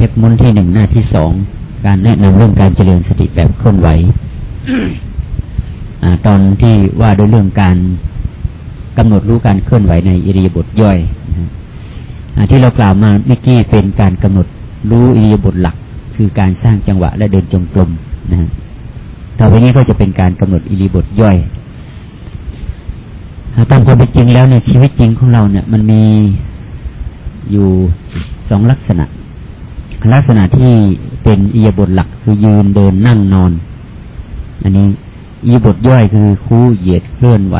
เทปมุนที่หนึ่งหน้าที่สองการแนะนำเรื่องการเจริญสติแบบเคลื่อนไหวอตอนที่ว่าด้วยเรื่องการกำหนดรู้การเคลื่อนไหวในอิริยาบถย่อยที่เรากล่าวมาเมื่อกี้เป็นการกำหนดรู้อิริยาบถหลัก คือการสร้างจังหวะและเดินจงกรมนะต่อไปนี้ก็จะเป็นการกำหนดอิริยาบถย่อยตามความเป็นจริงแล้วในชีวิตจริงของเราเนี่ย มันมีอยู่สองลักษณะ ลักษณะที่เป็นอิยบทหลักคือยืนเดินนั่งนอน อันนี้อิยบทย่อยคือคู่เหยียดเคลื่อนไหว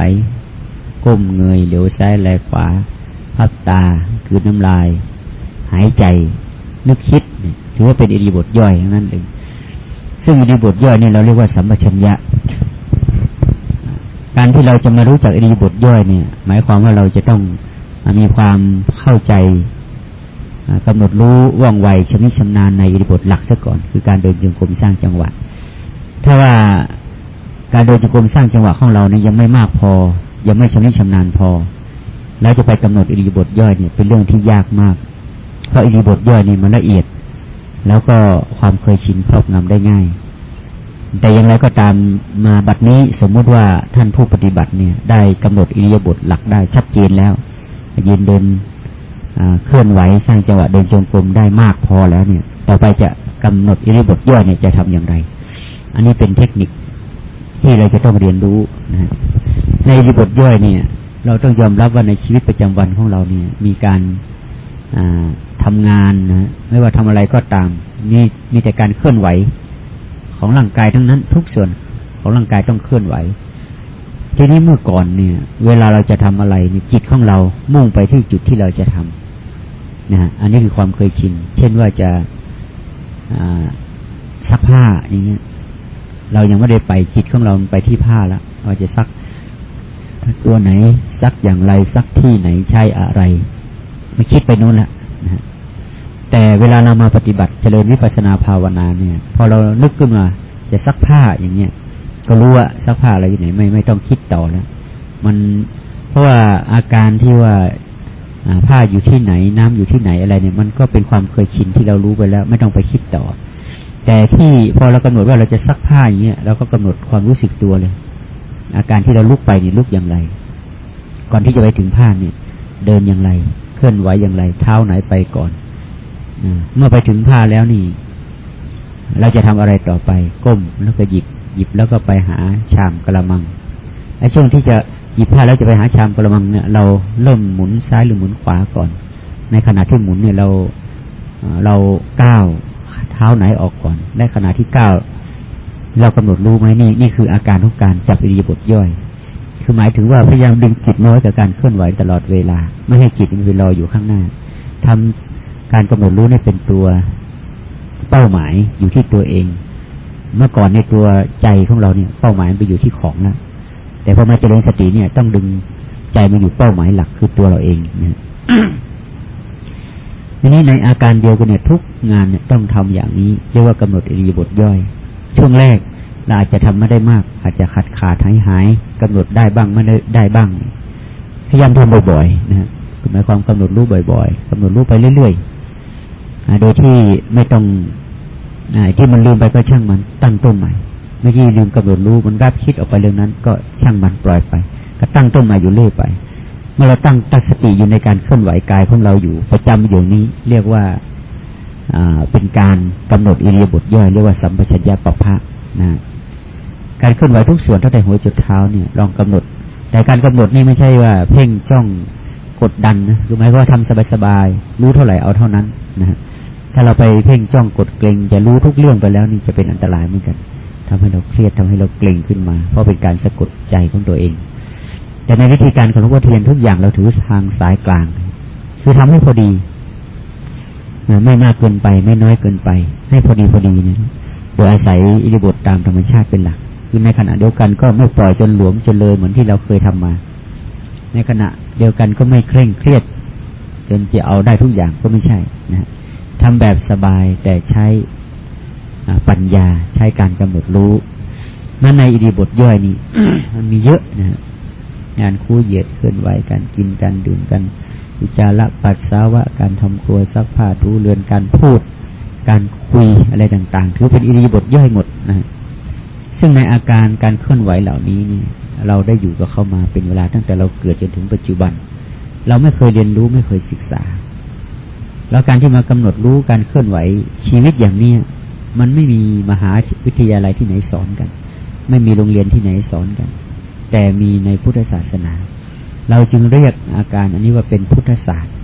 ก้มเงยเหลียวซ้ายแลขวาพับตาคือน้ำลาย หายใจ นึกคิดถือว่าเป็นอิริบทย่อยนั่นเองซึ่งอิริบทย่อยนี่เราเรียกว่าสัมปชัญญะ การที่เราจะมารู้จักอิริบทย่อยเนี่ย หมายความว่าเราจะต้องมีความเข้าใจ กำหนดรู้ว่องไวชำนิชำนาญในอิริบทหลักซะก่อน คือการเดินจงกรมสร้างจังหวะ ถ้าว่าการเดินจงกรมสร้างจังหวะของเราเนี่ยยังไม่มากพอ ยังไม่ชำนิชำนาญพอ แล้วจะไปกำหนดอิริบทย่อยเนี่ยเป็นเรื่องที่ยากมาก เพราะอิริบทย่อยนี่มันละเอียด แล้วก็ความเคยชินครอบงำได้ง่าย แต่อย่างไรก็ตามมาบัดนี้สมมุติว่าท่านผู้ปฏิบัติเนี่ย ได้กำหนดอิริยาบถหลักได้ชัดเจนแล้วยืนเดิน เคลื่อนไหวสร้างจังหวะเดินจงกรมได้มากพอแล้วเนี่ย ต่อไปจะกำหนดอิริบทย่อยเนี่ยจะทำอย่างไร อันนี้เป็นเทคนิคที่เราจะต้องเรียนรู้นะในอิริบทย่อยเนี่ย เราต้องยอมรับว่าในชีวิตประจำวันของเราเนี่ย มีการทำงานนะไม่ว่าทำอะไรก็ตามมีมีแต่การเคลื่อนไหวของร่างกายทั้งนั้น ทุกส่วนของร่างกายต้องเคลื่อนไหว ทีนี้เมื่อก่อนเนี่ย เวลาเราจะทำอะไรเนี่ยจิตของเรามุ่งไปที่จุดที่เราจะทำนะฮะอันนี้คือความเคยชิน เช่นว่าจะซักผ้าอย่างเงี้ย เรายังไม่ได้ไปจิตของเราไปที่ผ้าแล้วเราจะซักตัวไหนซักอย่างไรซักที่ไหนใช้อะไร ไม่คิดไปนู้นละนะฮะแต่เวลาเรามาปฏิบัติเจริญวิปัสนาภาวนาเนี่ย พอเรานึกขึ้นมาจะซักผ้าอย่างเงี้ย ก็รู้ว่าซักผ้าอะไรอยู่ไหนไม่ไม่ต้องคิดต่อแล้ว มันเพราะว่าอาการที่ว่าผ้าอยู่ที่ไหนน้ำอยู่ที่ไหนอะไรเนี่ย มันก็เป็นความเคยชินที่เรารู้ไปแล้ว ไม่ต้องไปคิดต่อ แต่ที่พอเรากำหนดว่าเราจะซักผ้าอย่างเงี้ยเราก็กำหนดความรู้สึกตัวเลย อาการที่เราลุกไปนี่ลุกอย่างไร ก่อนที่จะไปถึงผ้าเนี่ย เดินอย่างไร เคลื่อนไหวอย่างไร เท้าไหนไปก่อนเมื่อไปถึงผ้าแล้วนี่ เราจะทำอะไรต่อไป ก้มแล้วก็หยิบ หยิบแล้วก็ไปหาชามกระมังไอ้ช่วงที่จะหยิบผ้าแล้วจะไปหาชามกระมังเนี่ย เราเริ่มหมุนซ้ายหรือหมุนขวาก่อน ในขณะที่หมุนเนี่ยเราเราก้าวเท้าไหนออกก่อนในขณะที่ก้าวเรากำหนดรู้ไหมนี่นี่คืออาการของการจับอิริยาบถย่อย คือหมายถึงว่าพยายามดึงจิตมาไว้กับการเคลื่อนไหวตลอดเวลา ไม่ให้จิตมันไปรออยู่ข้างหน้าทำการกำหนดรู้นี่เป็นตัวเป้าหมายอยู่ที่ตัวเอง เมื่อก่อนในตัวใจของเราเนี่ย เป้าหมายไปอยู่ที่ของนะแต่พอมาเจริญสติเนี่ย ต้องดึงใจมาอยู่เป้าหมายหลักคือตัวเราเองนะทีนี้ในอาการเดียวกันเนี่ยทุกงานเนี่ยต้องทำอย่างนี้เรียกว่ากำหนดอิริยาบถย่อย ช่วงแรกเราอาจจะทำไม่ได้มาก อาจจะขาดขาดหายหายกำหนดได้บ้างไม่ได้ได้บ้างพยายามทำบ่อยๆนะหมายความกำหนดรู้บ่อย ๆกำหนดรู้ไปเรื่อยๆโดยที่ไม่ต้อง ที่มันลืมไปก็ช่างมัน ตั้งต้นใหม่เมื่อกี้ลืมกำหนดรู้มันรับคิดออกไปเรื่องนั้น ก็ช่างมันปล่อยไป ก็ตั้งต้นใหม่อยู่เรื่อยไป เมื่อเราตั้งตั้งสติอยู่ในการเคลื่อนไหวกายของเราอยู่ประจำอยู่นี้ เรียกว่าอ่าเป็นการกำหนดอิริยาบถย่อยเรียกว่าสัมปชัญญะปภะนะการเคลื่อนไหวทุกส่วนตั้งแต่หัวจุดเท้าเนี่ยลองกำหนด แต่การกำหนดนี่ไม่ใช่ว่า เพ่งจ้องกดดันนะคือหมายว่าทำสบายๆรู้เท่าไหร่เอาเท่านั้นนะ ถ้าเราไปเพ่งจ้องกดเกรงจะรู้ทุกเรื่องไปแล้วนี่จะเป็นอันตรายเหมือนกันทำให้เราเครียดทำให้เราเกรงขึ้นมา เพราะเป็นการสะกดใจของตัวเอง แต่ในวิธีการของหลวงพ่อเทียนทุกอย่างเราถือทางสายกลาง คือทำให้พอดีไม่มากเกินไป ไม่น้อยเกินไป ให้พอดีพอดีนะโดยอาศัยอิริบทตามธรรมชาติเป็นหลักคือในขณะเดียวกันก็ไม่ปล่อยจนหลวมจนเลยเหมือนที่เราเคยทำมา ในขณะเดียวกันก็ไม่เคร่งเครียด จนจะเอาได้ทุกอย่างก็ไม่ใช่นะ ทำแบบสบายแต่ใช้ปัญญาใช้การกำหนดรู้นั่นในอิริบทย่อยนี้มันมีเยอะนะงานคู่เหยียดเคลื่อนไหวการกินการดื่มกันอุจาระปัสสาวะการทำครัวซักผ้าทูเรือนการพูด การคุยอะไรต่างๆ ถือเป็นอิริบถย่อยหมดนะซึ่งในอาการการเคลื่อนไหวเหล่านี้นี่เราได้อยู่กับเข้ามาเป็นเวลาตั้งแต่เราเกิดจนถึงปัจจุบัน เราไม่เคยเรียนรู้ไม่เคยศึกษา แล้วการที่มากำหนดรู้การเคลื่อนไหวชีวิตอย่างเนี้ยมันไม่มีมหาวิทยาลัยที่ไหนสอนกัน ไม่มีโรงเรียนที่ไหนสอนกัน แต่มีในพุทธศาสนา เราจึงเรียกอาการอันนี้ว่าเป็นพุทธศาสตร์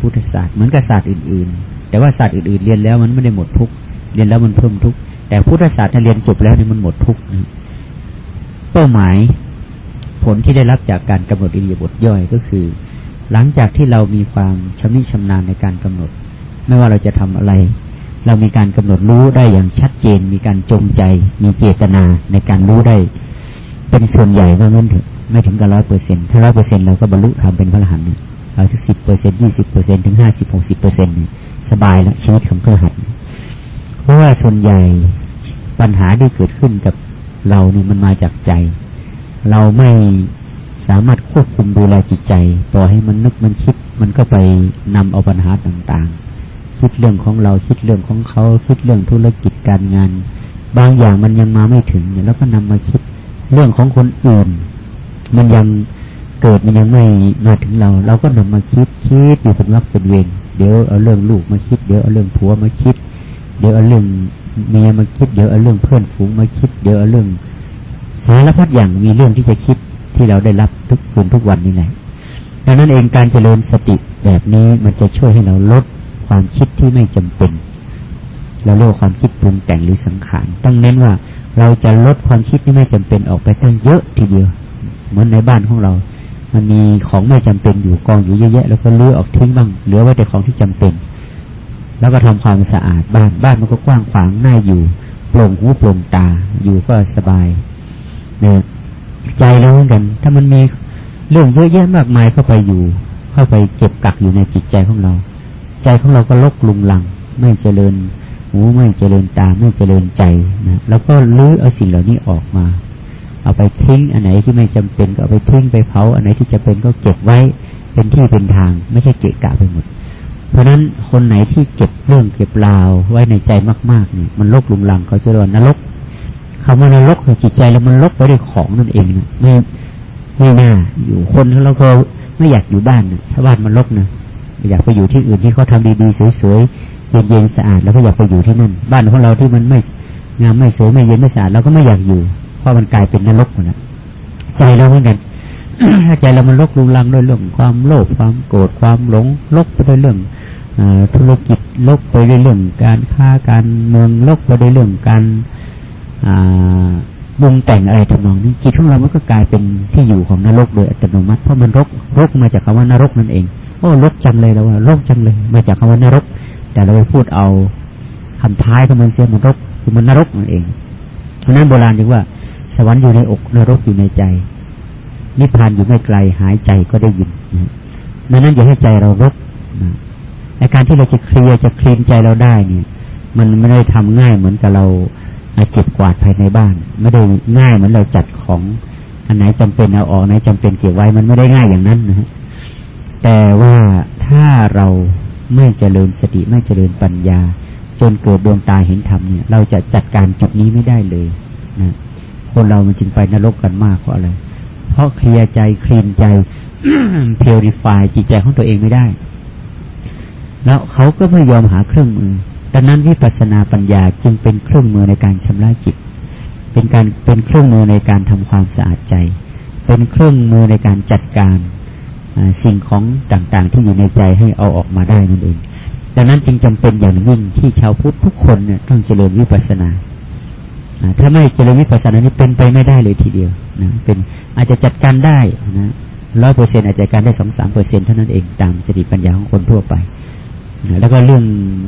พุทธศาสตร์เหมือนกับศาสตร์อื่น ๆ แต่ว่าศาสตร์อื่นๆเรียนแล้วมันไม่ได้หมดทุกเรียนแล้วมันเพิ่มทุกแต่พุทธศาสตร์ถ้าเรียนจบแล้วนี่มันหมดทุกนะเป้าหมายผลที่ได้รับจากการกำหนดอิริยาบถย่อยก็คือ หลังจากที่เรามีความชำนิชำนาญในการกำหนด ไม่ว่าเราจะทำอะไร เรามีการกำหนดรู้ได้อย่างชัดเจน มีการจงใจ มีเจตนาในการรู้ได้ เป็นส่วนใหญ่ว่างั้นเถอะไม่ถึงกับร้อยเปอร์เซ็นถ้าร้อยเปอร์เซ็นเราก็บรรลุทำเป็นพระอรหันต์เอาสักสิบเปอร์เซ็นยี่สิบเปอร์เซ็นถึงห้าสิบหกสิบเปอร์เซ็นสบายแล้วชีวิตของพระอรหันต์เพราะว่าส่วนใหญ่ปัญหาที่เกิดขึ้นกับเราเนี่ยมันมาจากใจ เราไม่ สามารถควบคุมดูแลจิตใจต่อให้มันนึกมันคิด มันก็ไปนำเอาปัญหาต่างๆ คิดเรื่องของเราคิดเรื่องของเขาคิดเรื่องธุรกิจการงาน บางอย่างมันยังมาไม่ถึงแล้วก็นำมาคิดเรื่องของคนอื่น มันยังเกิดมันยังไม่มาถึงเรา เราก็นำมาคิดคิดอยู่เป็นวักเป็นเวรเดี๋ยวเอาเรื่องลูกมาคิดเดี๋ยวเอาเรื่องผัวมาคิด เดี๋ยวเอาเรื่องเมียมาคิดเดี๋ยวเอาเรื่องเพื่อนฝูงมาคิด เดี๋ยวเอาเรื่องสารพัดอย่างมีเรื่องที่จะคิด ที่เราได้รับทุกคืนทุกวันนี่แหละดังนั้นเองการเจริญสติแบบนี้มันจะช่วยให้เราลดความคิดที่ไม่จำเป็นเราเรียกความคิดปรุงแต่งหรือสังขารต้องเน้นว่าเราจะลดความคิดที่ไม่จำเป็นออกไปตั้งเยอะทีเดียว เหมือนในบ้านของเรา มันมีของไม่จำเป็นอยู่กองอยู่เยอะแยะแล้วก็เลือออกทิ้งบ้างเหลือไว้แต่ของที่จำเป็น แล้วก็ทำความสะอาดบ้านบ้านมันก็กว้างขวางน่าอยู่โปร่งหูโปร่งตาอยู่ก็สบายเนี่ย ใจเราเหมือนกัน ถ้ามันมีเรื่องเยอะแยะมากมายเข้าไปอยู่ เข้าไปเก็บกักอยู่ในจิตใจของเรา ใจของเราก็ลกลุงลัง ไม่เจริญหูไม่เจริญตาไม่เจริญใจนะแล้วก็ลื้อเอาสิ่งเหล่านี้ออกมา เอาไปทิ้งอันไหนที่ไม่จำเป็นก็เอาไปทิ้งไปเผาอันไหนที่จะเป็นก็เก็บไว้เป็นที่เป็นทาง ไม่ใช่เกะกะไปหมด เพราะนั้นคนไหนที่เก็บเรื่องเก็บราวไว้ในใจมากๆเนี่ยมันลกลุงลังเขาจะเรียกว่านรก คำว่านรกคือจิตใจแล้วมันลกไว้ด้วยของนั่นเองนะไม่ไม่น่าอยู่คนเราก็ไม่อยากอยู่บ้านนะถ้าบ้านมันลกนะอยากไปอยู่ที่อื่นที่เขาทาดีๆสวยๆเย็นๆสะอาด แล้วก็อยากไปอยู่ที่นั่น บ้านของเราที่มันไม่งามไม่สวยไม่เย็นไม่สะอาดเราก็ไม่อยากอยู่ เพราะมันกลายเป็นนรกหมดแล้วใจเราเหมือนกันถ้าใจเรามันลกลุงลังด้วยเรื่องความโลภความโกรธความหลงลกไปด้วยเรื่องธุรกิจลกไปด้วยเรื่องการค้าการเมืองลกไปด้วยเรื่องการ บุงแต่งอะไรทำนองนี้จิตของเรามันก็กลายเป็นที่อยู่ของนรกโดยอัตโนมัติ เพราะมันรกรกมาจากคำว่านรกนั่นเองโอ้รกจังเลยแล้วว่ารกจังเลย มาจากคำว่านรก แต่เราไปพูดเอาคำท้ายของมันเสียมันรกคือมันนรกนั่นเองเพราะนั้นโบราณเรียกว่า สวรรค์อยู่ในอกนรกอยู่ในใจนิพพานอยู่ไม่ไกลหายใจก็ได้ยินดังนั้นอย่าให้ใจเรารกนะในการที่เราจะเคลียร์จะคลีนใจเราได้เนี่ย มันไม่ได้ทำง่ายเหมือนกับเรา เก็บกวาดภายในบ้าน ไม่ได้ง่ายเหมือนเราจัดของอันไหนจำเป็นเอาออกไหนจำเป็นเก็บไว้มันไม่ได้ง่ายอย่างนั้นนะฮะแต่ว่าถ้าเราไม่เจริญสติไม่เจริญปัญญา จนเกิดดวงตาเห็นธรรมเนี่ย เราจะจัดการจุดนี้ไม่ได้เลยนะคนเรามันจึงไปนรกกันมากเพราะอะไร เพราะเคลียร์ใจคลีนใจเพลริฟายจิตใจของตัวเองไม่ได้ แล้วเขาก็ไม่ยอมหาเครื่องมือ ดังนั้นวิปัสสนาปัญญาจึงเป็นเครื่องมือในการชำระจิต เป็นการเป็นเครื่องมือในการทำความสะอาดใจ เป็นเครื่องมือในการจัดการสิ่งของต่างๆ ที่อยู่ในใจให้เอาออกมาได้นั่นเอง ดังนั้นจึงจำเป็นอย่างยิ่งที่ชาวพุทธทุกคนเนี่ยต้องเจริญวิปัสสนาถ้าไม่เจริญวิปัสสนานี้เป็นไปไม่ได้เลยทีเดียวนะเป็นอาจจะจัดการได้นะร้อยเปอร์เซ็นอาจจะการได้สองสามเปอร์เซ็นเท่านั้นเองตามสติปัญญาของคนทั่วไป แล้วก็เรื่อง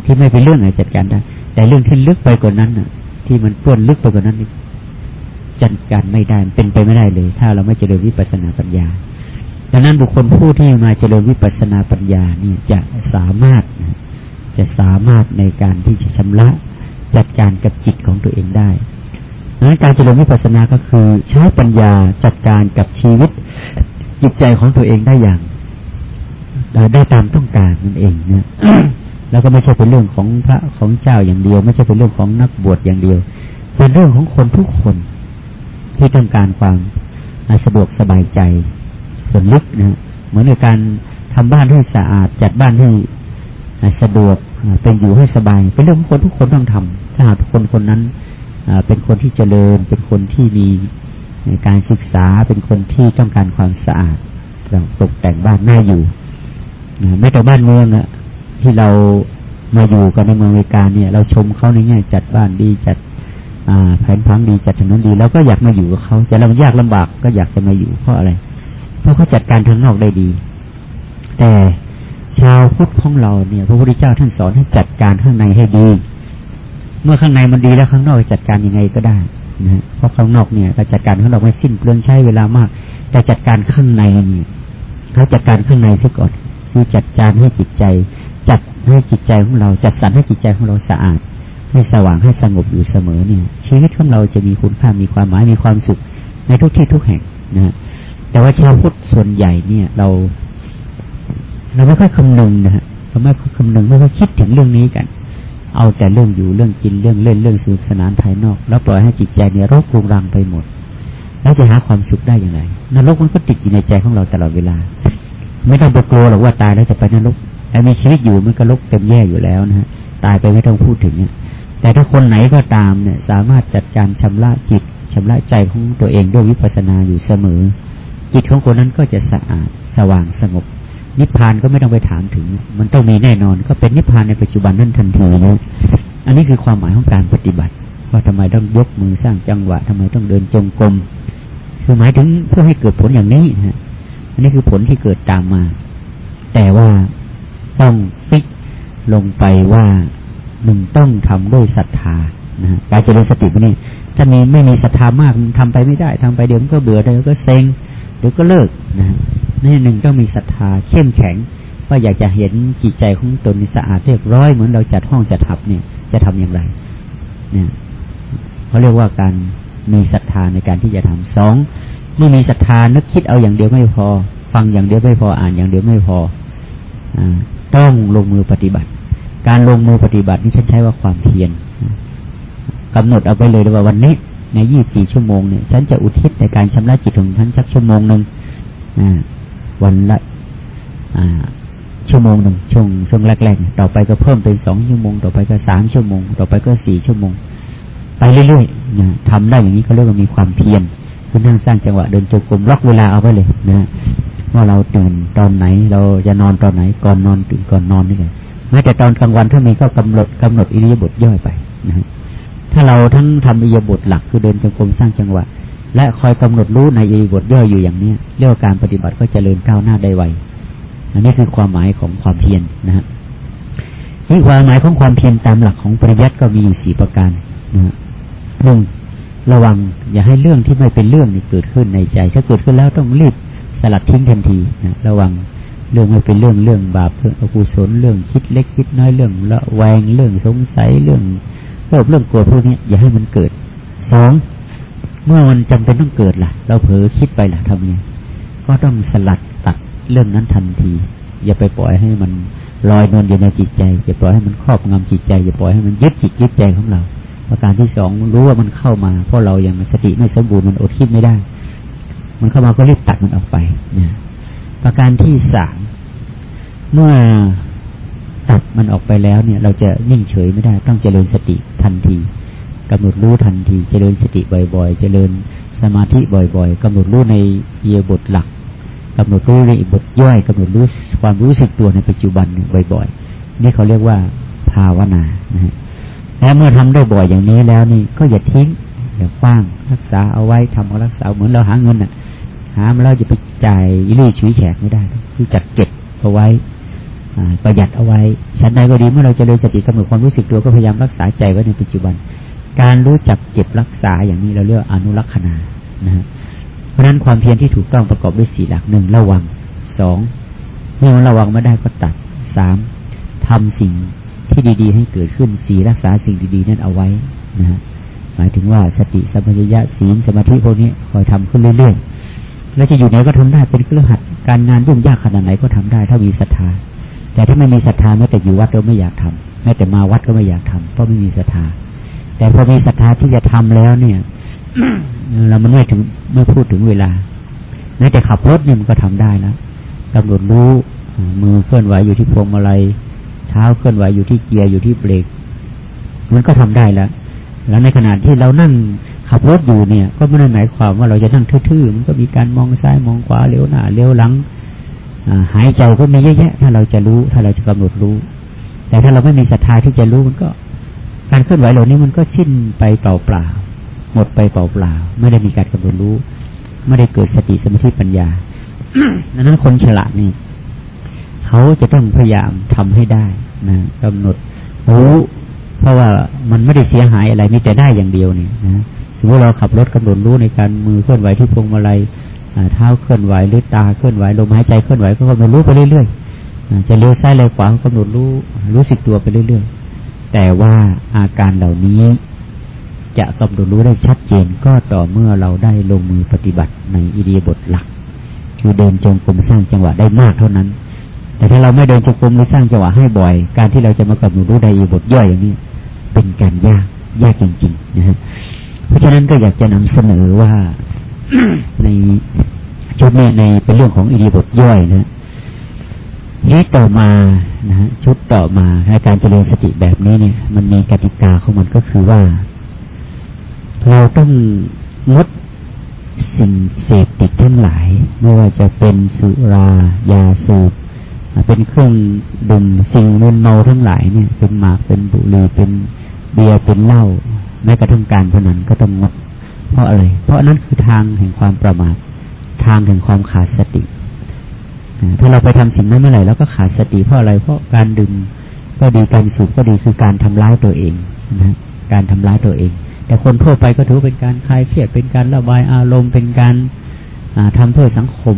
ที่ไม่เป็นเรื่องอาจจัดการได้แต่เรื่องที่ลึกไปกว่านั้นที่มันพ้นลึกไปกว่านั้นนี่จัดการไม่ได้เป็นไปไม่ได้เลย ถ้าเราไม่เจริญวิปัสสนาปัญญา ดังนั้นบุคคลผู้ที่มาเจริญวิปัสสนาปัญญานี่จะสามารถจะสามารถในการที่จะชำระจัดการกับจิตของตัวเองได้นั้นการเจริญวิปัสสนาก็คือ ใช้ปัญญาจัดการกับชีวิตจิตใจของตัวเองได้อย่าง ได้ตามต้องการนั่นเองเนี่ยแล้วก็ไม่ใช่เป็นเรื่องของพระของเจ้าอย่างเดียว ไม่ใช่เป็นเรื่องของนักบวชอย่างเดียว เป็นเรื่องของคนทุกคน ที่ต้องการความสะดวกสบายใจส่วนลึกนะเหมือนในการทำบ้านให้สะอาด จัดบ้านให้สะดวกเป็นอยู่ให้สบาย เป็นเรื่องของคนทุกคนต้องทำถ้าหากคนคนนั้นเป็นคนที่เจริญ เป็นคนที่มีการศึกษาเป็นคนที่ต้องการความสะอาดตกแต่งบ้านน่าอยู่ ไม่แต่บ้านเมืองอะที่เรามาอยู่กันในเมืองอเมริกาเนี่ย เราชมเขาในแง่จัดบ้านดีจัดแผนพังดีจัดถนนดีเราก็อยากมาอยู่กับเขาแต่เรายากลำบากก็อยากจะมาอยู่เพราะอะไร เพราะเขาจัดการทางนอกได้ดี แต่ชาวพุทธของเราเนี่ย พระพุทธเจ้าท่านสอนให้จัดการข้างในให้ดี เมื่อข้างในมันดีแล้วข้างนอกจัดการยังไงก็ได้นะเพราะข้างนอกเนี่ยเราจัดการข้างนอกไม่สิ้นเปลืองใช้เวลามาก แต่จัดการข้างในนี่เขาจัดการข้างในซะก่อน คือจัดการให้จิตใจ จัดให้จิตใจของเรา จัดสรรให้จิตใจของเราสะอาด ให้สว่างให้สงบอยู่เสมอเนี่ย ชีวิตของเราจะมีคุณค่ามีความหมายมีความสุขในทุกที่ทุกแห่งนะแต่ว่าชาวพุทธส่วนใหญ่เนี่ย เรา เราไม่ค่อยคำนึงนะฮะเราไม่ค่อยคำนึงไม่ค่อยคิดถึงเรื่องนี้กัน เอาแต่เรื่องอยู่เรื่องกินเรื่องเล่นเรื่องสนุกสนานภายนอก แล้วปล่อยให้จิตใจเนี่ยรบกวนรังไปหมด แล้วจะหาความสุขได้อย่างไรนรกมันก็ติดอยู่ในใจของเราตลอดเวลา ไม่ต้องไปกลัวหรอกว่าตายแล้วจะไปนรกแต่มีชีวิตอยู่มันก็ลกเต็มแย่อยู่แล้วนะฮะตายไปไม่ต้องพูดถึงเนี่ยแต่ถ้าคนไหนก็ตามเนี่ย สามารถจัดการชำระจิตชำระใจของตัวเองด้วยวิปัสสนาอยู่เสมอ จิตของคนนั้นก็จะสะอาดสว่างสงบ นิพพานก็ไม่ต้องไปถามถึง มันต้องมีแน่นอน ก็เป็นนิพพานในปัจจุบันนั่นทันทีนะอันนี้คือความหมายของการปฏิบัติ ว่าทำไมต้องยกมือสร้างจังหวะทำไมต้องเดินจงกรมคือหมายถึงเพื่อให้เกิดผลอย่างนี้นะ อันนี้คือผลที่เกิดตามมา แต่ว่าต้องฟิกลงไปว่าหนึ่งต้องทำด้วยศรัทธานะการเจริญสตินี่ถ้ามีไม่มีศรัทธามากทำไปไม่ได้ทำไปเดี๋ยวก็เบื่อเดี๋ยวก็เซ็งเดี๋ยวก็เลิกนะนี่หนึ่งต้องมีศรัทธาเข้มแข็งว่าอยากจะเห็นจิตใจของตนสะอาดเรียบร้อยเหมือนเราจัดห้องจัดทับเนี่ยจะทำอย่างไร เนี่ยเขาเรียกว่าการมีศรัทธาในการที่จะทำสอง ไม่มีศรัทธานึกคิดเอาอย่างเดียวไม่พอ ฟังอย่างเดียวไม่พออ่านอย่างเดียวไม่พออต้องลงมือปฏิบัติ การลงมือปฏิบัตินี่ฉันใช้ว่าความเพียรกำหนดเอาไปเลยว่าวันนี้ในยี่สี่ชั่วโมงเนี่ยฉันจะอุทิศในการชำระจิตของฉันสักชั่วโมงหนึ่งวันละชั่วโมงหนึ่งช่วงช่วงแรกๆต่อไปก็เพิ่มเป็นสองชั่วโมง ต่อไปก็สามชั่วโมง ต่อไปก็สี่ชั่วโมง ไปเรื่อยๆทำได้อย่างนี้เขาเรียกว่ามีความเพียร คือนั่งสร้างจังหวะเดินจงกรมล็อกเวลาเอาไว้เลยนะว่าเราตื่นตอนไหน เราจะนอนตอนไหน ก่อนนอนตื่นก่อนนอนนี่ไงแม้แต่ตอนกลางวันถ้ามีก็กำหนดกำหนดอิริยาบถย่อยไปนะถ้าเราทั้งทำอิริยาบถหลักคือเดินจงกรมสร้างจังหวะ และคอยกำหนดรู้ในอิริยาบถย่อยอยู่อย่างเนี้ยเรียกว่าการปฏิบัติก็จเจริญก้าวหน้าได้ไวอันนี้คือความหมายของความเพียรนะฮะนี่ความหมายของความเพียรตามหลักของปริยัติก็มีอยู่สี่ประการนะฮะหนึ่ง ระวังอย่าให้เรื่องที่ไม่เป็นเรื่องนี่เกิดขึ้นในใจ ถ้าเกิดขึ้นแล้วต้องรีบสลัดทิ้งทันทีนะระวังเรื่องไม่เป็นเรื่องเรื่องบาปเรื่องอกุศลเรื่องคิดเล็กคิดน้อยเรื่องละแวงเรื่องสงสัยเรื่องโลภเรื่องกลัวพวกนี้อย่าให้มันเกิดสองเมื่อมันจำเป็นต้องเกิดล่ะ เราเผลอคิดไปล่ะทำไงก็ต้องสลัดตัดเรื่องนั้นทันที อย่าไปปล่อยให้มันลอยนวลอยู่ในจิตใจ อย่าปล่อยให้มันครอบงำจิตใจ อย่าปล่อยให้มันยึดจิตยึดใจของเรา ประการที่สองรู้ว่ามันเข้ามาเพราะเรายังสติไม่สมบูรณ์มันอดคิดไม่ได้ มันเข้ามาก็รีบตัดมันออกไปนะประการที่สามเมื่อตัดมันออกไปแล้วเนี่ย เราจะนิ่งเฉยไม่ได้ ต้องเจริญสติทันทีกำหนดรู้ทันที เจริญสติบ่อย ๆ เจริญสมาธิบ่อยๆกำหนดรู้ในเยียบทหลักกำหนดรู้ในบทย่อยกำหนดรู้ความรู้สึกตัวในปัจจุบันบ่อย ๆ นี่เขาเรียกว่าภาวนานะฮะ แล้วเมื่อทำได้บ่อยอย่างนี้แล้วนี่ก็อย่าทิ้งอย่าฟ้างรักษาเอาไว้ทำรักษาเหมือนเราหาเงินอะ หามาแล้วจะไปจ่ายยุ่ยชุยแฉกไม่ได้ที่จัดเก็บเอาไว้ประหยัดเอาไว้ ชั้นใดก็ดีเมื่อเราจะเลยสติกำหนดความรู้สึกตัวก็พยายามรักษาใจไว้ในปัจจุบัน การรู้จักเก็บรักษาอย่างนี้เราเรียกอนุรักษณานะฮะเพราะนั้นความเพียรที่ถูกต้องประกอบด้วยสี่หลักหนึ่งระวังสองเมื่อระวังไม่ได้ก็ตัดสามทำสิ่ง ที่ดี ๆ ให้เกิดขึ้นสีรักษาสิ่งดีๆนั่นเอาไว้นะฮะหมายถึงว่าสติสัมปชัญญะศีลสมาธิพวกนี้คอยทำขึ้นเรื่อยๆแล้วจะอยู่ไหนก็ทำได้เป็นเครื่องหัดการงานยุ่งยากขนาดไหนก็ทำได้ ถ้ามีศรัทธา แต่ถ้าไม่มีศรัทธาแม้แต่อยู่วัดก็ไม่อยากทำแม้แต่มาวัดก็ไม่อยากทำเพราะไม่มีศรัทธา แต่พอมีศรัทธาที่จะทำแล้วเนี่ยเรามันไม่ถึงไม่พูดถึงเวลาแม้แต่ขับรถเนี่ยมันก็ทำได้แล้วกำหนดรู้มือเคลื่อนไหวอยู่ที่พวงมาลัย เท้าเคลื่อนไหวอยู่ที่เกียร์อยู่ที่เบรกมันก็ทำได้แล้ว แล้วในขณะที่เรานั่งขับรถอยู่เนี่ย ก็ไม่ได้หมายความว่าเราจะนั่งทื่อๆ มันก็มีการมองซ้ายมองขวาเลี้ยวหน้าเลี้ยวหลังหายใจก็มีเยอะแยะ ถ้าเราจะรู้ถ้าเราจะกำหนดรู้ แต่ถ้าเราไม่มีศรัทธาที่จะรู้มันก็ การเคลื่อนไหวเหล่านี้มันก็สิ้นไปเปล่าๆหมดไปเปล่าๆไม่ได้มีการกำหนดรู้ ไม่ได้เกิดสติสมาธิปัญญาดังนั้นคนฉลาดนี่ เขาจะต้องพยายามทำให้ได้นะกำหนดรู้เพราะว่ามันไม่ได้เสียหายอะไรมีแต่ได้อย่างเดียวนี่นะสมมติเราขับรถกำหนดรู้ในการมือเคลื่อนไหวที่พวงมาลัยเท้าเคลื่อนไหวหรือตาเคลื่อนไหวลมหายใจเคลื่อนไหวก็กำหนดรู้ไปเรื่อยๆจะเลี้ยวซ้ายเลี้ยวขวากำหนดรู้รู้สึกตัวไปเรื่อยๆ แต่ว่าอาการเหล่านี้จะกำหนดรู้ได้ชัดเจนก็ต่อเมื่อเราได้ลงมือปฏิบัติในอิเดียบทหลัก คือเดินจงกรมสร้างจังหวะได้มากเท่านั้น แต่ถ้าเราไม่เดินจงกรมหรือสร้างจังหวะให้บ่อย การที่เราจะมากำหนดรู้ได้บทย่อยอย่างนี้ เป็นการยากยากจริงๆนะครับเพราะฉะนั้นก็อยากจะนำเสนอว่าในชุดนี้ในเป็นเรื่องของอิริบทย่อยนะนี้ต่อมานะฮะชุดต่อมาในการเจริญสติแบบนี้เนี่ย มันมีกติกาของมันก็คือว่า เราต้องงดสิ่งเสพติดทั้งหลาย ไม่ว่าจะเป็นสุรายาสูบ เป็นเครื่องดื่มสิ่งมึนเมาทั้งหลายเนี่ย เป็นหมากเป็นบุหรี่เป็นเบียร์เป็นเหล้าแม้กระทั่งการพนันก็ต้องงดเพราะอะไร เพราะนั้นคือทางแห่งความประมาททางแห่งความขาดสติถ้าเราไปทำสิ่งนั้นเมื่อไหร่เราก็ขาดสติเพราะอะไร เพราะการดื่มก็ดีการสูบก็ดีคือการทำร้ายตัวเองนะการทำร้ายตัวเอง แต่คนทั่วไปก็ถือเป็นการคลายเครียดเป็นการระบายอารมณ์เป็นการทำเพื่อสังคม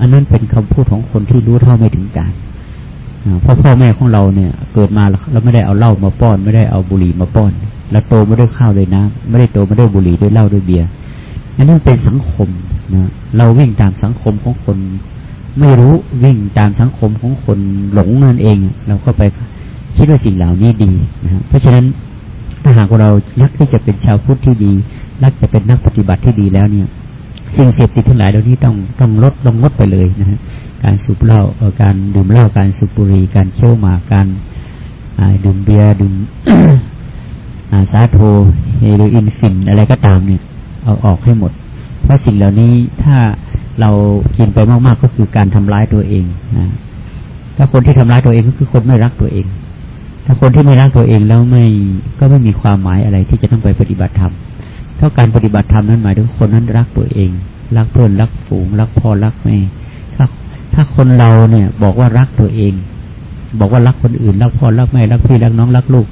อันนั้นเป็นคำพูดของคนที่รู้เท่าไม่ถึงการ เพราะพ่อแม่ของเราเนี่ย เกิดมาเราไม่ได้เอาเหล้ามาป้อน ไม่ได้เอาบุหรี่มาป้อนเราโตไม่ได้ข้าวเลยนะไม่ได้โตไม่ได้บุหรี่ด้วยเหล้าด้วยเบียร์อันนั้นเป็นสังคมนะเราวิ่งตามสังคมของคน ไม่รู้วิ่งตามสังคมของคนหลงนั่นเอง เราก็ไปคิดว่าสิ่งเหล่านี้ดีนะเพราะฉะนั้นถ้าหากเรารักที่จะเป็นชาวพุทธที่ดีรักจะเป็นนักปฏิบัติที่ดีแล้วเนี่ยสิ่งเสพติดทั้งหลายเหล่านี้ต้องต้องลดลงลดไปเลยนะฮะ การสูบเหล้าการดื่มเหล้าการสูบบุหรี่การเชี่ยวหมากการดื่มเบียร์ดื่มสาโทเฮโรอีนฟินอะไรก็ตามเนี่ย เอาออกให้หมด เพราะสิ่งเหล่านี้ถ้าเรากินไปมากๆก็คือการทำร้ายตัวเองนะถ้าคนที่ทำร้ายตัวเองก็คือคนไม่รักตัวเอง ถ้าคนที่ไม่รักตัวเองแล้วไม่ก็ไม่มีความหมายอะไรที่จะต้องไปปฏิบัติธรรมถ้าการปฏิบัติธรรมนั้นหมายถึงคนนั้นรักตัวเอง รักเพื่อนรักฝูง รักพ่อรักแม่ ถ้าคนเราเนี่ย บอกว่ารักตัวเอง บอกว่ารักคนอื่นรักพ่อรักแม่รักพี่รักน้องรักลูก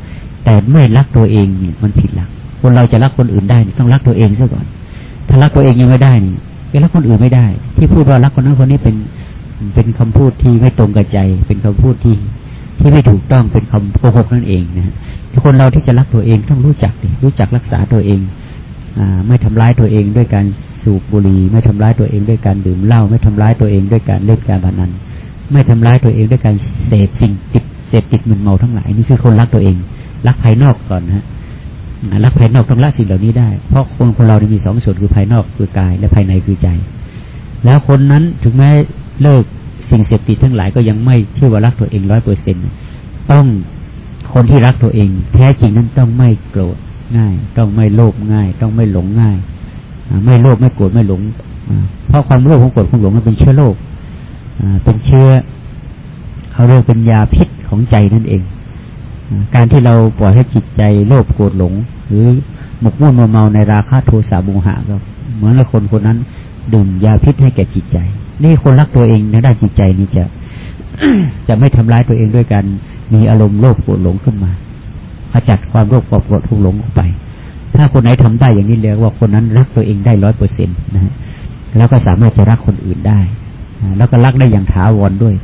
แต่ไม่รักตัวเองเนี่ยมันผิดหลัก คนเราจะรักคนอื่นได้ต้องรักตัวเองซะก่อน ถ้ารักตัวเองยังไม่ได้นี่จะรักคนอื่นไม่ได้ ที่พูดว่ารักคนนั้นคนนี้เป็นเป็นคำพูดที่ไม่ตรงกับใจ เป็นคำพูดที่ที่ไม่ถูกต้องเป็นคำโกหกนั่นเองนะคนเราที่จะรักตัวเองต้องรู้จักรู้จักรักษาตัวเองอไม่ทำร้ายตัวเองด้วยการ สูบบุหรี่ไม่ทำร้ายตัวเองด้วยการดื่มเหล้าไม่ทำร้ายตัวเองด้วยการเล่นการพนัน ไม่ทำร้ายตัวเองด้วยการเสพสิ่งติดเสพติดมึนเมาทั้งหลายนี่คือคนรักตัวเอง รักภายนอกก่อนนะรักภายนอกต้องรักสิ่งเหล่านี้ได้ เพราะคนคนเรามีสองส่วนคือภายนอกคือกายและภายในคือใจ แล้วคนนั้นถึงแม้เลิกสิ่งเสพติดทั้งหลายก็ยังไม่เชื่อว่ารักตัวเองร้อยเปอร์เซ็นต้องคนที่รักตัวเอง แท้จริงนั้นต้องไม่โกรธง่าย ต้องไม่โลภง่าย ต้องไม่หลงง่าย ไม่โลภไม่โกรธไม่หลงเพราะความโลภของโกรธของหลงมันเป็นเชื้อโรคเป็นเชื้อเขาเรียกเป็นยาพิษของใจนั่นเอง การที่เราปล่อยให้จิตใจโลภโกรธหลง หรือหมกมุ่นมัวเมาในราคะโทสะบุหะก็เหมือนกับคนคนนั้นดื่มยาพิษให้แก่จิตใจ นี่คนรักตัวเองในด้านจิตใจนี่จะจะไม่ทำร้ายตัวเองด้วยการมีอารมณ์โลภโกรธหลงขึ้นมาขจัดความโลภโกรธทุกหลงออกไป ถ้าคนไหนทำได้อย่างนี้แล้วว่าคนนั้นรักตัวเองได้ร้อยเปอร์เซ็นต์นะฮะแล้วก็สามารถจะรักคนอื่นได้ แล้วก็รักได้อย่างถาวรด้วย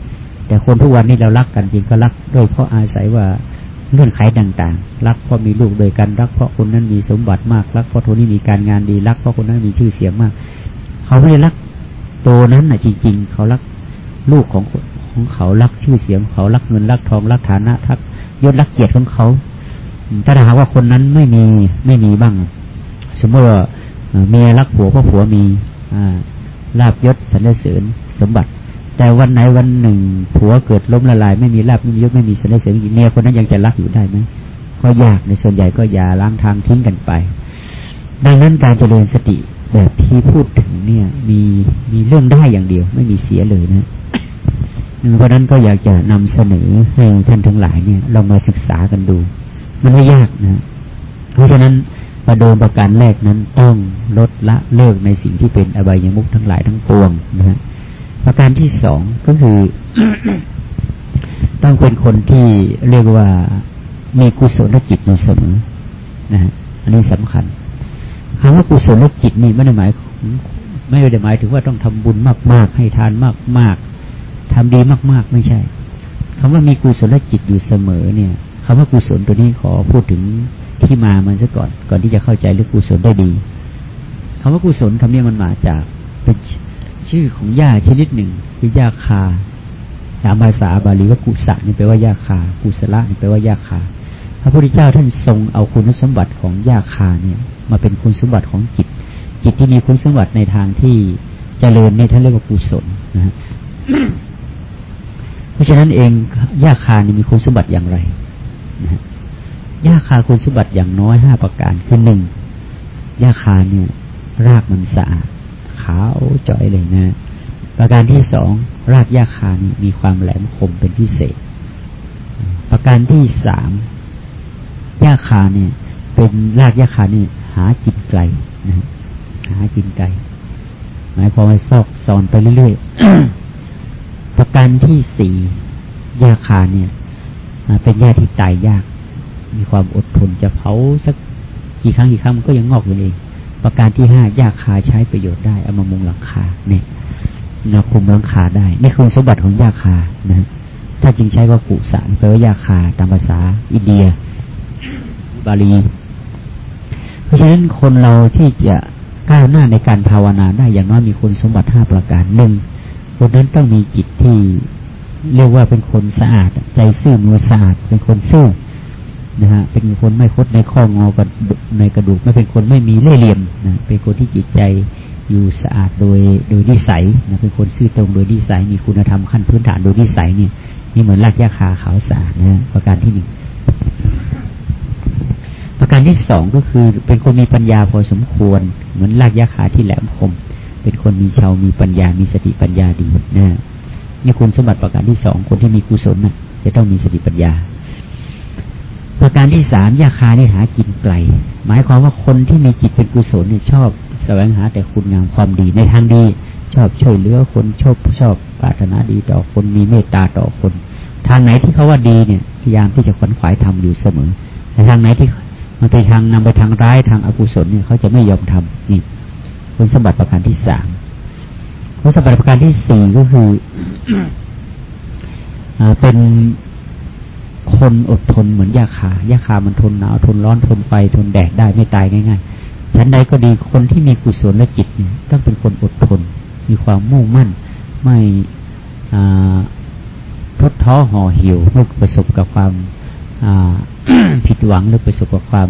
แต่คนทุกวันนี้เรารักกันจริงก็รักด้วยเพราะอาศัยว่าเงื่อนไขต่างๆ รักเพราะมีลูกโดยกัน รักเพราะคนนั้นมีสมบัติมาก รักเพราะคนนี้มีการงานดี รักเพราะคนนั้นมีชื่อเสียงมาก เขาไม่รักตัวนั้นนะจริง ๆ เขารักลูกของของเขา รักชื่อเสียง เขา รักเงิน รักทอง รักฐานะทักยศ รักเกียรติของเขา ถ้าหากว่าคนนั้นไม่มีไม่มีบ้าง สมมติว่าเมียรักผัวเพราะผัวมีลาบยศสรรเสริญสมบัติ แต่วันไหนวันหนึ่ง ผัวเกิดล้มละลาย ไม่มีลาบไม่มียศไม่มีสรรเสริญเมียคนนั้นยังจะรักอยู่ได้ไหมก็ยากในส่วนใหญ่ก็อย่าล้างทางทิ้งกันไป ดังนั้นการเจริญสติแบบที่พูดถึงเนี่ย มีมีเรื่องได้อย่างเดียว ไม่มีเสียเลยนะเพราะนั้นก็อยากจะนำเสนอให้ท่านทั้งหลายเนี่ยลองมาศึกษากันดู มันไม่ยากนะ เพราะฉะนั้นประโดมประการแรกนั้นต้องลดละเลิกในสิ่งที่เป็นอบายมุขทั้งหลายทั้งปวงนะฮะประการที่สองก็คือ ต้องเป็นคนที่เรียกว่ามีกุศลจิตอยู่เสมอนะฮะอันนี้สำคัญคำว่ากุศลจิตนี่ไม่ได้หมายไม่ได้หมายถึงว่าต้องทำบุญมาก ๆ ให้ทานมาก ๆทำดีมาก ๆ ไม่ใช่คำว่ามีกุศลจิตอยู่เสมอเนี่ย คำว่ากุศลตัวนี้ขอพูดถึงที่มามันซะก่อน ก่อนที่จะเข้าใจเรื่องกุศลได้ดีคำว่ากุศลคำนี้มันมาจากเป็นชื่อของหญ้าชนิดหนึ่งคือหญ้าคาตามภาษาบาลีว่ากุศะนี่แปลว่าหญ้าคา กุศละนี่แปลว่าหญ้าคา พระพุทธเจ้าท่านทรงเอาคุณสมบัติของหญ้าคาเนี่ย มาเป็นคุณสมบัติของจิต จิตที่มีคุณสมบัติในทางที่เจริญในท่านเรียกว่ากุศลนะฮะเพราะฉะนั้นเองหญ้าคานี่มีคุณสมบัติอย่างไร หญ้าคาคุณสมบัติอย่างน้อยห้าประการคือหนึ่งหญ้าคาเนี่ย รากมันสะอาดขาวจ่อยเลยนะ ประการที่สองรากหญ้าคานี่มีความแหลมคมเป็นพิเศษ ประการที่สามหญ้าคาเนี่ย เป็นรากหญ้าคานี่หากินไกลนะหากินไกลหมายความว่าซอกซอนไปเรื่อยๆประการที่สี่หญ้าคาเนี่ย เป็นหญ้าที่ตายยาก มีความอดทนจะเผาสักกี่ครั้งกี่ครั้งมันก็ยังงอกอยู่เอง ประการที่ห้ายาคาใช้ประโยชน์ได้เอามามุงหลังคาเนี่ยนาคุมหลังคาได้ นี่คือสมบัติของยาคานะถ้าจริงใช้ว่ากุสารแปลว่ายาคาตามภาษา อินเดีย บาลี เพราะฉะนั้นคนเราที่จะก้าวหน้าในการภาวนาได้อย่างน้อยมีคุณสมบัติห้าประการหนึ่งคนนั้นต้องมีจิตที่ เรียกว่าเป็นคนสะอาด ใจซื่อมือสะอาด เป็นคนซื่อนะฮะเป็นคนไม่คดในข้องอกับในกระดูกไม่เป็นคนไม่มีเล่ห์เหลี่ยมนะเป็นคนที่จิตใจอยู่สะอาดโดยโดยนิสัยนะเป็นคนซื่อตรงโดยนิสัย มีคุณธรรมขั้นพื้นฐานโดยนิสัยเนี่ยนี่เหมือนรากหญ้าคาขาวสะอาดนะประการที่หนึ่งประการที่สองก็คือ เป็นคนมีปัญญาพอสมควร เหมือนรากหญ้าคาที่แหลมคม เป็นคนมีชาวมีปัญญามีสติปัญญาดีนะ นี่คุณสมบัติประการที่สองคนที่มีกุศลนะจะต้องมีสติปัญญา ประการที่สามยาคาเนี่หากินไกล หมายความว่าคนที่มีจิตเป็นกุศลเนี่ยชอบแสวงหาแต่คุณงามความดีในทางดี ชอบช่วยเหลือคนชอบชอบปรารถนาดีต่อคนมีเมตตาต่อคน ทางไหนที่เขาว่าดีเนี่ยพยายามที่จะขวนขวายทำอยู่เสมอแต่ทางไหนที่มันไปทางนำไปทางร้ายทางอกุศลเนี่ยเขาจะไม่ยอมทำนี่คุณสมบัติประการที่สาม คุณสมบัติประการที่สี่ก็คือเป็นคนอดทนเหมือนยาคายาคามันทนหนาวทนร้อนทนไฟทนแดดได้ไม่ตายง่ายๆฉันใดก็ดีคนที่มีกุศลและจิตต้องเป็นคนอดทน มีความมุ่งมั่น ไม่ทดท้อห่อเหี่ยวไม่ประสบกับความผิดหวังหรือประสบกับความ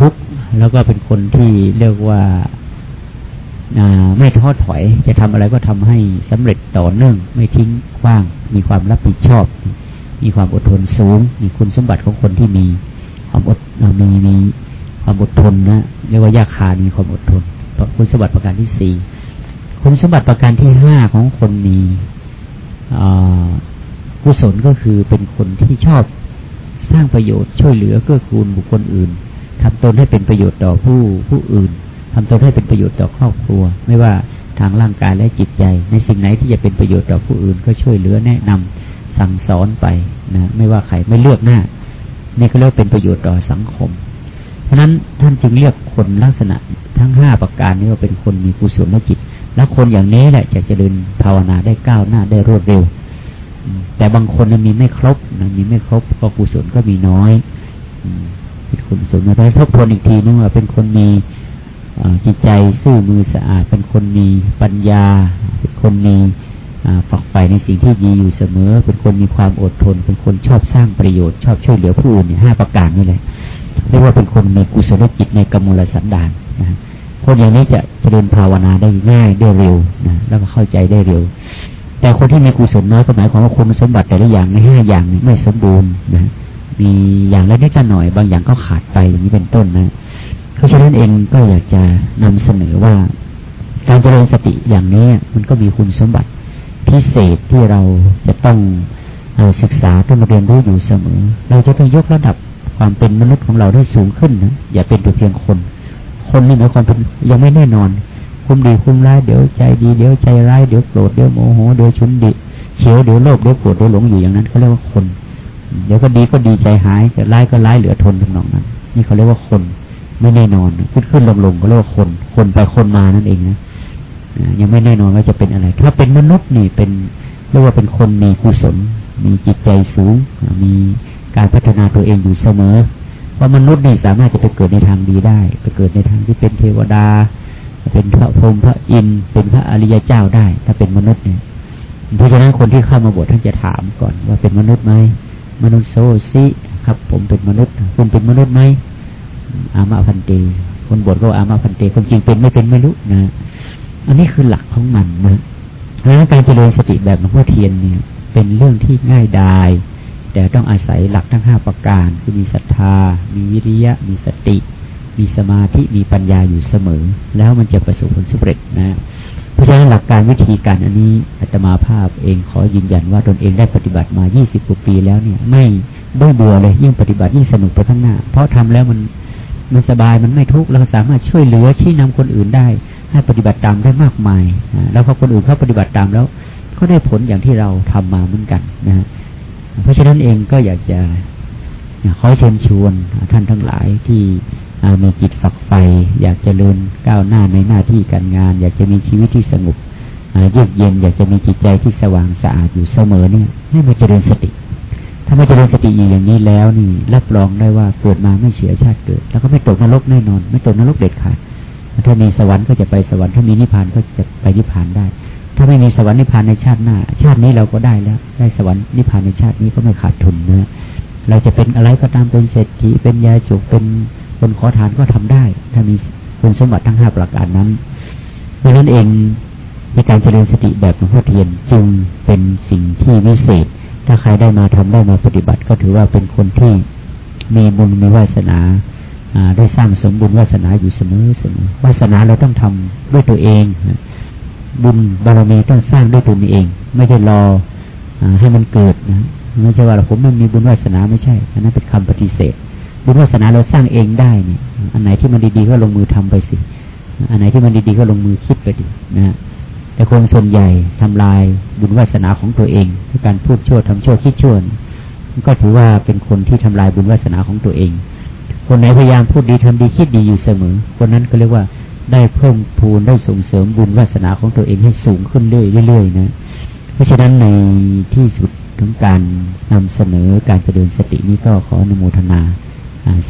ทุกข์แล้วก็เป็นคนที่เรียกว่า ไม่ท้อถอย จะทำอะไรก็ทำให้สำเร็จต่อเนื่อง ไม่ทิ้งคว้าง มีความรับผิดชอบ มีความอดทนสูง มีคุณสมบัติของคนที่มีความอดมีมีความอดทนนะเรียกว่ายาคามีความอดทนคุณสมบัติประการที่สี่คุณสมบัติประการที่ห้าของคนมีกุศลก็คือเป็นคนที่ชอบสร้างประโยชน์ช่วยเหลือเกื้อกูลบุคคลอื่นทำตนให้เป็นประโยชน์ต่อผู้ผู้อื่น ทำตนให้เป็นประโยชน์ต่อครอบครัว ไม่ว่าทางร่างกายและจิตใจ ในสิ่งไหนที่จะเป็นประโยชน์ต่อผู้อื่น ก็ช่วยเหลือแนะนำสั่งสอนไปนะไม่ว่าใครไม่เลือกหน้านี่ก็เรียกเป็นประโยชน์ต่อสังคม เพราะนั้นท่านจึงเรียกคนลักษณะทั้งห้าประการนี้ว่าเป็นคนมีกุศลจิต และคนอย่างนี้แหละจะเจริญภาวนาได้ก้าวหน้าได้รวดเร็ว แต่บางคนมีไม่ครบนะมีไม่ครบก็กุศลก็มีน้อยเป็นคนกุศลมาได้ทบทวนอีกทีนึงว่าเป็นคนมี จิตใจซื่อมือสะอาดเป็นคนมีปัญญา เป็นคนมีฝักใฝ่ในสิ่งที่ดีอยู่เสมอ เป็นคนมีความอดทน เป็นคนชอบสร้างประโยชน์ ชอบช่วยเหลือผู้อื่นห้าประการนี่แหละเรียกว่าเป็นคนมีกุศลจิตในกมลสันดานนะคนอย่างนี้จะเจริญภาวนาได้ง่ายได้เร็วนะแล้วก็เข้าใจได้เร็ว แต่คนที่มีกุศลน้อยก็หมายความว่าคุณสมบัติแต่ละอย่างในห้าอย่างไม่สมบูรณ์นะมีอย่างละนิดละหน่อย บางอย่างก็ขาดไปอย่างนี้เป็นต้นนะ เพราะฉะนั้นเองก็อยากจะนำเสนอว่า การเจริญสติอย่างนี้มันก็มีคุณสมบัติพิเศษที่เราจะต้องศึกษาต้องเรียนรู้อยู่เสมอ เราจะต้องยกระดับความเป็นมนุษย์ของเราได้สูงขึ้นนะอย่าเป็นตัวเพียงคน คนนี่หมายความเป็นยังไม่แน่นอนคุ้มดีคุ้มร้ายเดี๋ยวใจดีเดี๋ยวใจร้ายเดี๋ยวโกรธเดี๋ยวโมโหเดี๋ยวชุนดิเฉียวเดี๋ยวโลภเดี๋ยวโกรธเดี๋ยวหลงอยู่อย่างนั้นเขาเรียกว่าคน เดี๋ยวก็ดีก็ดีใจหายแต่ร้ายก็ร้ายเหลือทนทำนองนั้น นี่เขาเรียกว่าคน ไม่แน่นอน ขึ้นขึ้นลงลงก็เรียกว่าคน คนไปคนมานั่นเองนะยังไม่แน่นอนว่าจะเป็นอะไร ถ้าเป็นมนุษย์นี่เป็นเรียกว่าเป็นคนมีกุศล มีจิตใจสูง มีการพัฒนาตัวเองอยู่เสมอ เพราะมนุษย์นี่สามารถจะไปเกิดในทางดีได้ ไปเกิดในทางที่เป็นเทวดา เป็นพระพรหมพระอินทร์เป็นพระอริยเจ้าได้ ถ้าเป็นมนุษย์เนี่ยเพราะฉะนั้นคนที่เข้ามาบวชท่านจะถามก่อนว่าเป็นมนุษย์ไหมมนุษย์โซซิครับ ผมเป็นมนุษย์ คุณเป็นมนุษย์ไหม อามาพันเต คนบวชก็อามาพันเตคนจริงเป็นไม่เป็นไม่รู้นะ อันนี้คือหลักของมันนะเพราะการเจริญสติแบบหลวงพ่อเทียนเนี่ย เป็นเรื่องที่ง่ายดาย แต่ต้องอาศัยหลักทั้งห้าประการ คือมีศรัทธา มีวิริยะ มีสติ มีสมาธิ มีปัญญาอยู่เสมอ แล้วมันจะประสบผลสำเร็จนะ เพราะฉะนั้นหลักการวิธีการอันนี้อาตมาภาพเองขอยืนยันว่าตนเองได้ปฏิบัติมา 20 กว่าปีแล้วเนี่ย ไม่เบื่อเลยยิ่งปฏิบัติยิ่งสนุกไปข้างหน้า เพราะทำแล้วมัน มันสบายมันไม่ทุกข์เราสามารถช่วยเหลือชี้นำคนอื่นได้ ให้ปฏิบัติตามได้มากมายแล้วพอคนอื่นเขาปฏิบัติตามแล้ว ก็ได้ผลอย่างที่เราทำมาเหมือนกันนะเพราะฉะนั้นเองก็อยากจะขอเชิญชวนท่านทั้งหลายที่มีจิตฝักใฝ่อยากจะเลื่อนก้าวหน้าในหน้าที่การงาน อยากจะมีชีวิตที่สงบเยือกเย็นอยากจะมีจิตใจที่สว่างสะอาดอยู่เสมอเนี่ยให้มาเจริญสติ ถ้าไมาเจริญสติอยู่อย่างนี้แล้วนี่ รับรองได้ว่าเกิดมาไม่เสียชาติเกิด แล้วก็ไม่ตกนรกแน่นอน ไม่ตกนรกเด็ดขาดถ้ามีสวรรค์ก็จะไปสวรรค์ถ้ามีนิพพานก็จะไปนิพพานได้ ถ้าไม่มีสวรรค์นิพพานในชาติหน้า ชาตินี้เราก็ได้แล้ว ได้สวรรค์นิพพานในชาตินี้ก็ไม่ขาดทุนนะเราจะเป็นอะไรก็ตามเป็นเศรษฐีเป็นยาจุกเป็นคนขอทานก็ทำได้ ถ้ามีคุณสมบัติทั้งห้าประการนั้นเพราะนั้นเองในการเจริญสติแบบหลวงพ่อเทียนจึงเป็นสิ่งที่วิเศษ ถ้าใครได้มาทำได้มาปฏิบัติ ก็ถือว่าเป็นคนที่มีบุญมีวาสนาได้สร้างสมบุญวาสนาอยู่เสมอเสมอวาสนาเราต้องทำด้วยตัวเอง บุญบารมีต้องสร้างด้วยตัวเอง ไม่ได้รออให้มันเกิดนะไม่ใช่ว่าผมไม่มีบุญวาสนาไม่ใช่อันนั้นเป็นคำปฏิเสธ บุญวาสนาเราสร้างเองได้เนี่ย อันไหนที่มันดีๆก็ลงมือทำไปสิ อันไหนที่มันดีๆก็ลงมือคิดไปดินะ แต่คนส่วนใหญ่ทำลายบุญวาสนาของตัวเองด้วยการพูดชั่วทำชั่วคิดชั่วก็ถือว่าเป็นคนที่ทำลายบุญวาสนาของตัวเอง คนไหนพยายามพูดดีทำดีคิดดีอยู่เสมอ คนนั้นก็เรียกว่าได้เพิ่มพูนได้ส่งเสริมบุญวาสนาของตัวเองให้สูงขึ้นเรื่อยๆนะเพราะฉะนั้นในที่สุดของการนำเสนอการเจริญสตินี้ก็ขออนโมทนา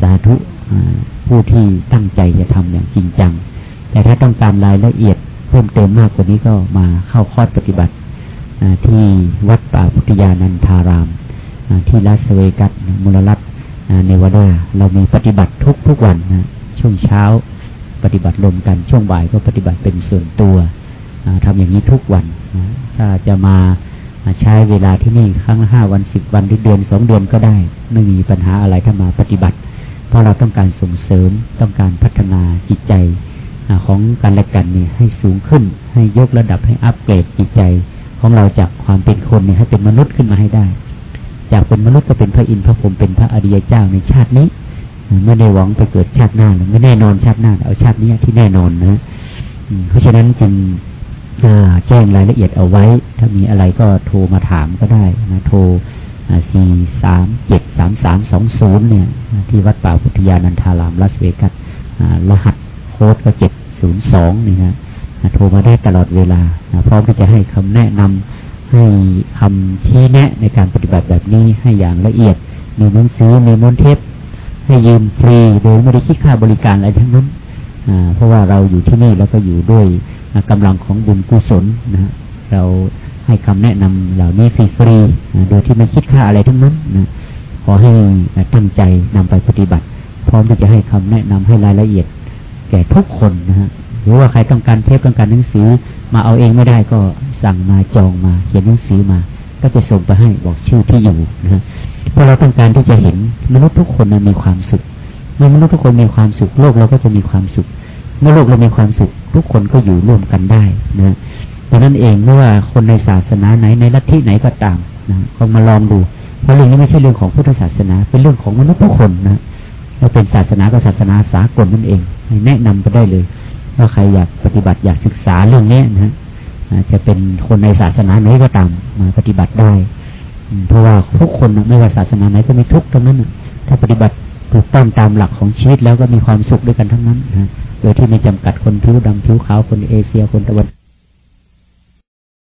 สาธุผู้ที่ตั้งใจจะทำอย่างจริงจัง แต่ถ้าต้องการรายละเอียด พิ่มเติมมากกว่านี้ก็มาเข้าคอร์สปฏิบัติที่วัดป่าพุทธยานันทารามที่ลาสเวกัสมุลรัตในวดาเรามีปฏิบัติทุกทุกวันนะช่วงเช้าปฏิบัติรวมกันช่วงบ่ายก็ปฏิบัติเป็นส่วนตัวทำอย่างนี้ทุกวันถ้าจะมาใช้เวลาที่นี่ครั้งละห้าวันสิบวันหรือเดือนสองเดือนก็ได้ ไม่มีปัญหาอะไรถ้ามาปฏิบัติ เพราะเราต้องการส่งเสริมต้องการพัฒนาจิตใจ ของการและกันนี่ให้สูงขึ้น ให้ยกระดับให้อัปเกรดจิตใจ ของเราจากความเป็นคนเนี่ยให้เป็นมนุษย์ขึ้นมาให้ได้ จากเป็นมนุษย์ก็เป็นพระอินทร์พระพรหมเป็นพระอริยเจ้าในชาตินี้ไม่ได้หวังไปเกิดชาติหน้าไม่แน่นอนชาติหน้าเอาชาตินี้ที่แน่นอนนะเพราะฉะนั้นจึงแจ้งรายละเอียดเอาไว้ ถ้ามีอะไรก็โทรมาถามก็ได้นะโทรสี่สามเจ็ดสามสามสองศูนย์เนี่ย ที่วัดป่าพุทธยานันทารามลาสเวกัสรหัส โค้ดก็เจ็ดศูนย์สองนี่นะโทรมาได้ตลอดเวลาพร้อมที่จะให้คำแนะนำให้คำชี้แนะในการปฏิบัติแบบนี้ให้อย่างละเอียด มีหนังสือมีมนเทปให้ยืมฟรีโดยไม่ได้คิดค่าบริการอะไรทั้งนั้นเพราะว่าเราอยู่ที่นี่แล้วก็อยู่ด้วยกำลังของบุญกุศลนะ เราให้คำแนะนำเหล่านี้ฟรีๆโดยที่ไม่คิดค่าอะไรทั้งนั้นนะขอให้ตั้งใจนำไปปฏิบัติ พร้อมที่จะให้คำแนะนำให้รายละเอียด แก่ทุกคนนะฮะหรือว่าใครต้องการเทปต้องการหนังสือ มาเอาเองไม่ได้ก็สั่งมาจองมา เขียนหนังสือมา ก็จะส่งไปให้บอกชื่อที่อยู่นะฮะเพราะเราต้องการที่จะเห็นมนุษย์ทุกคนมีความสุขเมื่อมนุษย์ทุกคนมีความสุขโลกเราก็จะมีความสุข เมื่อโลกเรามีความสุข ทุกคนก็อยู่ร่วมกันได้นะดังนั้นเองไม่ว่าคนในศาสนาไหนในลัทธิไหนก็ตามนะก็มาลองดูเพราะเรื่องนี้ไม่ใช่เรื่องของพุทธศาสนา เป็นเรื่องของมนุษย์ทุกคนนะเราเป็นศาสนาก็ศาสนาสากลนั่นเอง แนะนำไปได้เลย ว่าใครอยากปฏิบัติอยากศึกษาเรื่องนี้นะจะเป็นคนในศาสนาไหนก็ตามมาปฏิบัติได้ เพราะว่าทุกคนไม่ว่าศาสนาไหนก็มีทุกข์ทั้งนั้นถ้าปฏิบัติถูกต้องตามหลักของชีวิตแล้วก็มีความสุขด้วยกันทั้งนั้นนะโดยที่ไม่จำกัดคนผิวดำผิวขาวคนเอเชียคนตะวัน